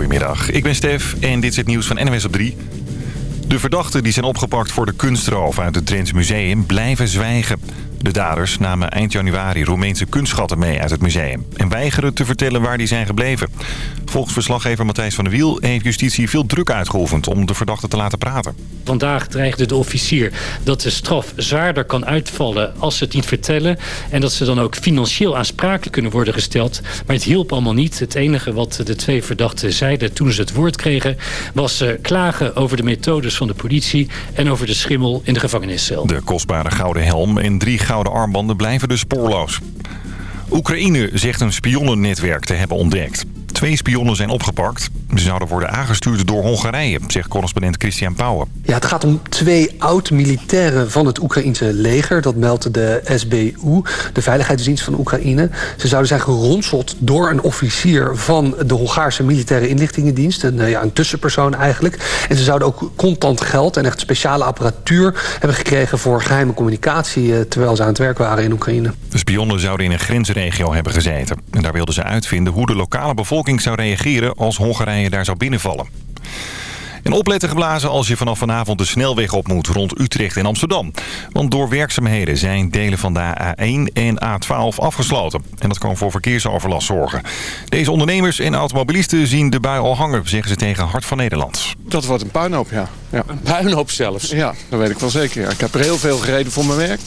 Goedemiddag, ik ben Stef en dit is het nieuws van NWS op 3. De verdachten die zijn opgepakt voor de kunstroof uit het Drents Museum blijven zwijgen. De daders namen eind januari Roemeense kunstschatten mee uit het museum... en weigeren te vertellen waar die zijn gebleven. Volgens verslaggever Matthijs van der Wiel heeft justitie veel druk uitgeoefend... om de verdachten te laten praten. Vandaag dreigde de officier dat de straf zwaarder kan uitvallen als ze het niet vertellen... en dat ze dan ook financieel aansprakelijk kunnen worden gesteld. Maar het hielp allemaal niet. Het enige wat de twee verdachten zeiden toen ze het woord kregen... was klagen over de methodes van de politie en over de schimmel in de gevangeniscel. De kostbare gouden helm en drie gouden armbanden blijven dus spoorloos. Oekraïne zegt een spionnennetwerk te hebben ontdekt. Twee spionnen zijn opgepakt. Ze zouden worden aangestuurd door Hongarije, zegt correspondent Christian Pauwen. Ja, het gaat om twee oud-militairen van het Oekraïense leger. Dat meldt de SBU, de Veiligheidsdienst van Oekraïne. Ze zouden zijn geronseld door een officier van de Hongaarse militaire inlichtingendienst. Een, ja, een tussenpersoon eigenlijk. En ze zouden ook contant geld en echt speciale apparatuur hebben gekregen voor geheime communicatie... Eh, terwijl ze aan het werk waren in Oekraïne. De spionnen zouden in een grensregio hebben gezeten. En daar wilden ze uitvinden hoe de lokale bevolking zou reageren als Hongarije daar zou binnenvallen. En opletten geblazen als je vanaf vanavond de snelweg op moet rond Utrecht en Amsterdam. Want door werkzaamheden zijn delen van de A1 en A12 afgesloten. En dat kan voor verkeersoverlast zorgen. Deze ondernemers en automobilisten zien de bui al hangen, zeggen ze tegen Hart van Nederland. Dat wordt een puinhoop, ja. ja. Een puinhoop zelfs? Ja, dat weet ik wel zeker. Ja. Ik heb er heel veel gereden voor mijn werk.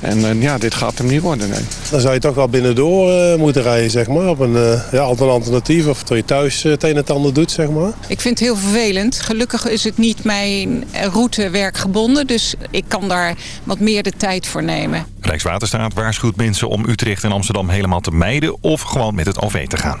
En uh, ja, dit gaat hem niet worden, nee. Dan zou je toch wel binnendoor uh, moeten rijden, zeg maar. Op een uh, ja, alternatief of dat je thuis het een en het ander doet, zeg maar. Ik vind het heel vervelend. Gelukkig is het niet mijn route werkgebonden. Dus ik kan daar wat meer de tijd voor nemen. Rijkswaterstaat waarschuwt mensen om Utrecht en Amsterdam helemaal te mijden... of gewoon met het OV te gaan.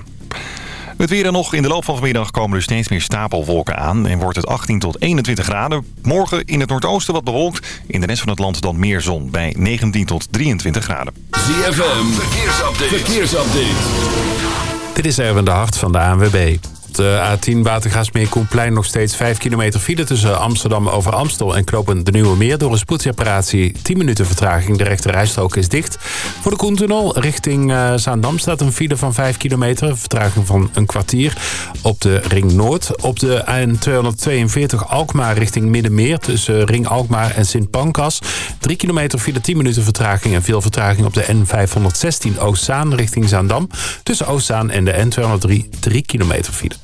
Het weer dan nog. In de loop van vanmiddag komen er steeds meer stapelwolken aan... en wordt het 18 tot 21 graden. Morgen in het noordoosten wat bewolkt. In de rest van het land dan meer zon bij 19 tot 23 graden. ZFM, verkeersupdate. verkeersupdate. Dit is Erwin de Hart van de ANWB de A10 Watergaasmeer Koenplein nog steeds 5 kilometer file tussen Amsterdam over Amstel en Knopen de Nieuwe Meer. Door een spoedreparatie 10 minuten vertraging. De rechte rijstrook is dicht. Voor de Koentunnel richting uh, Zaandam staat een file van 5 kilometer. Vertraging van een kwartier. Op de Ring Noord. Op de N242 Alkmaar richting Middenmeer tussen Ring Alkmaar en Sint Pancras. 3 kilometer file 10 minuten vertraging en veel vertraging op de N516 Oostzaan richting Zaandam. Tussen Oostzaan en de N203 3 kilometer file.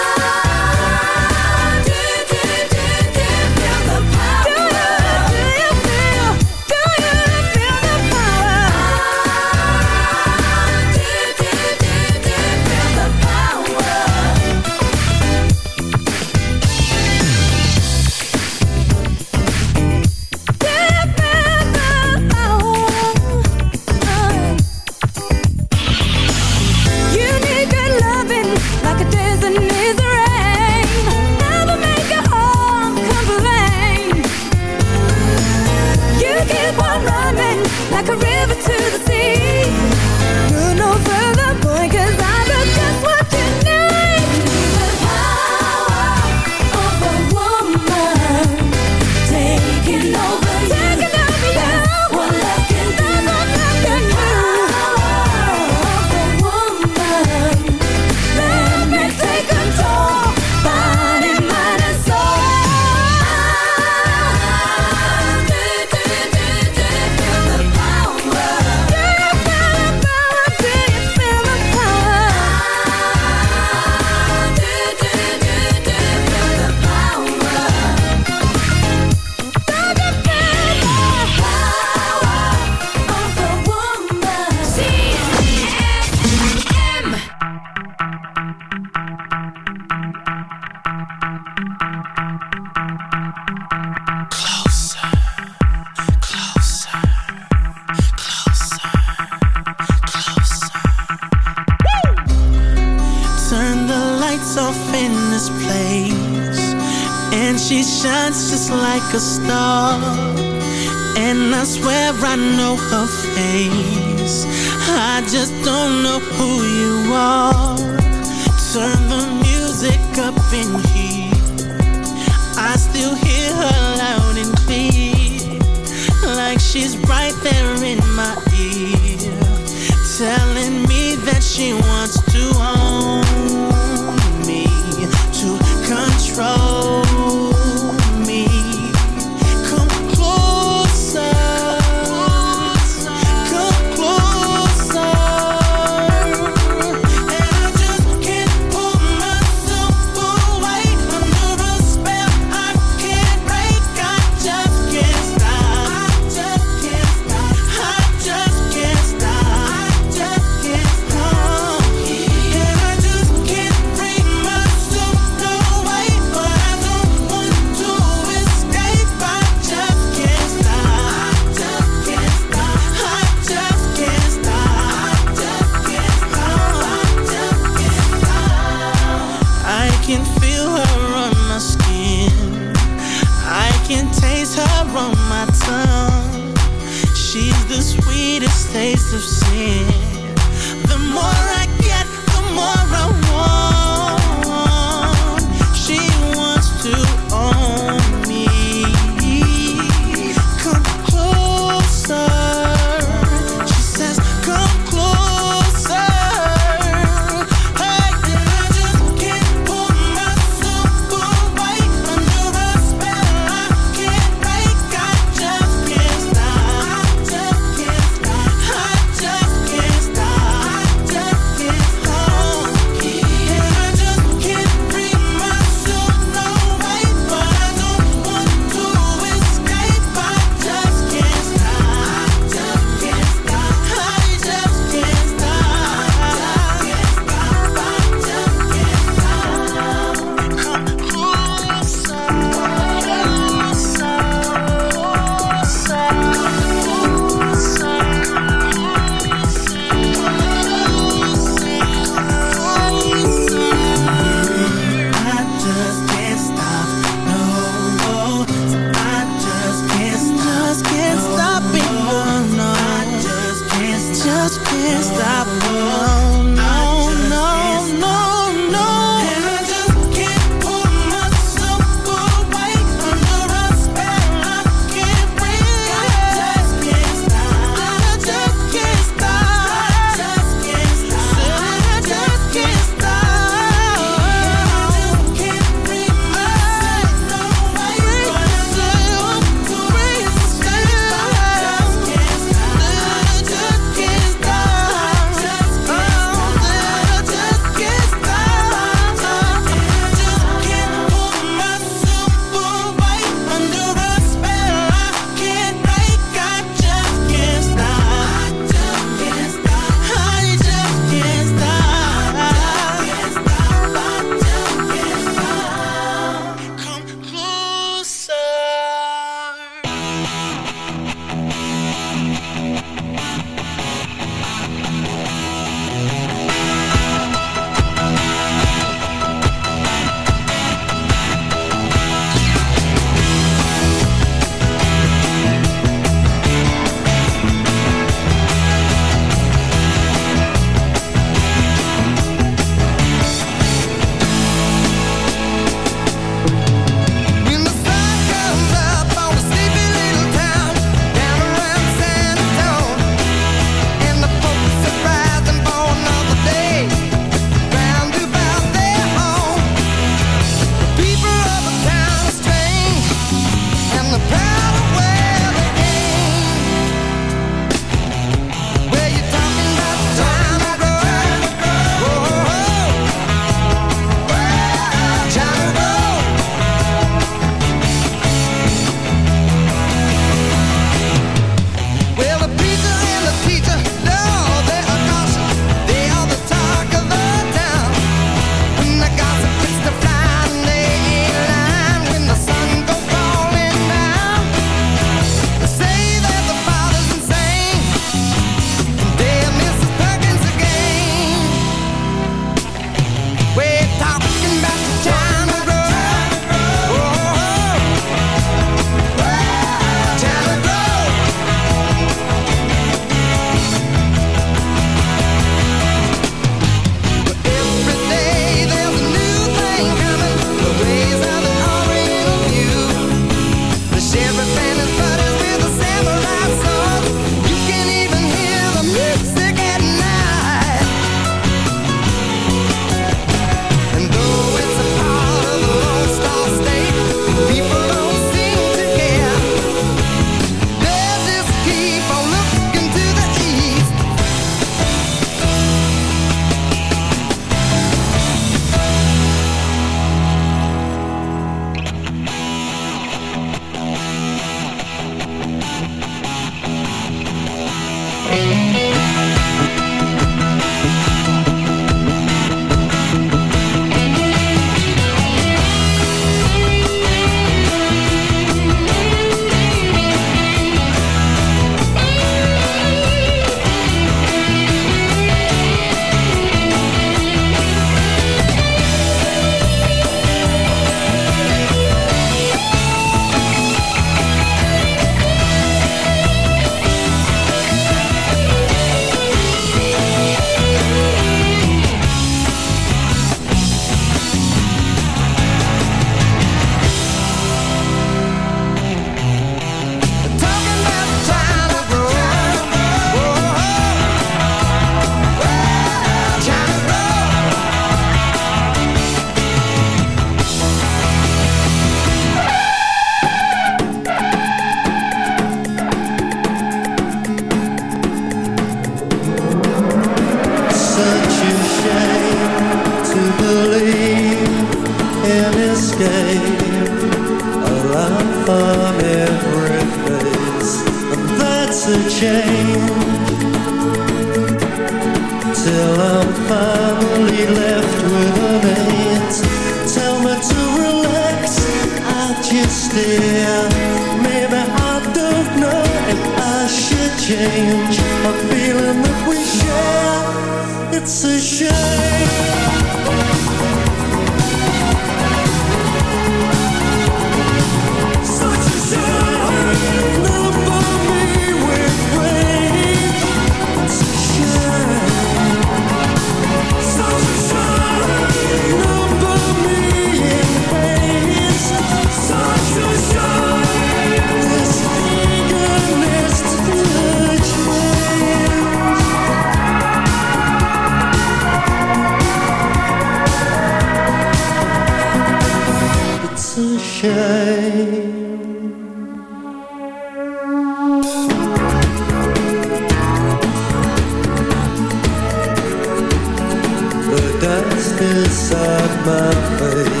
Inside my face.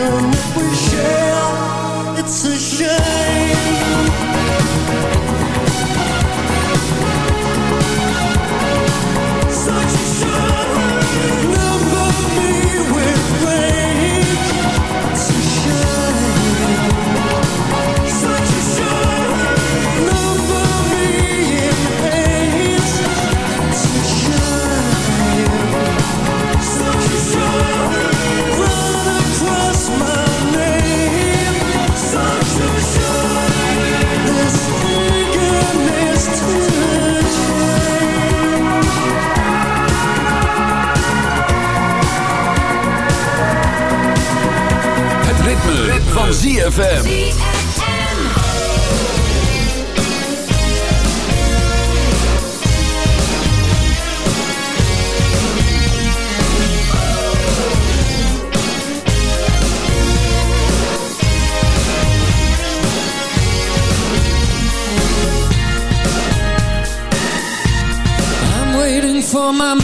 you ZFM. I'm waiting for my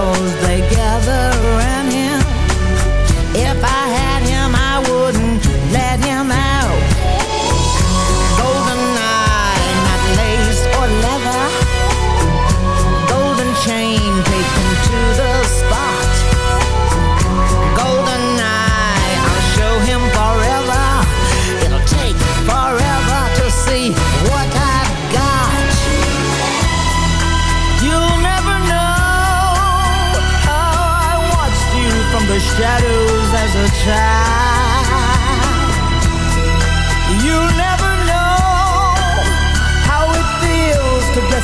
girls, they gather around him. If I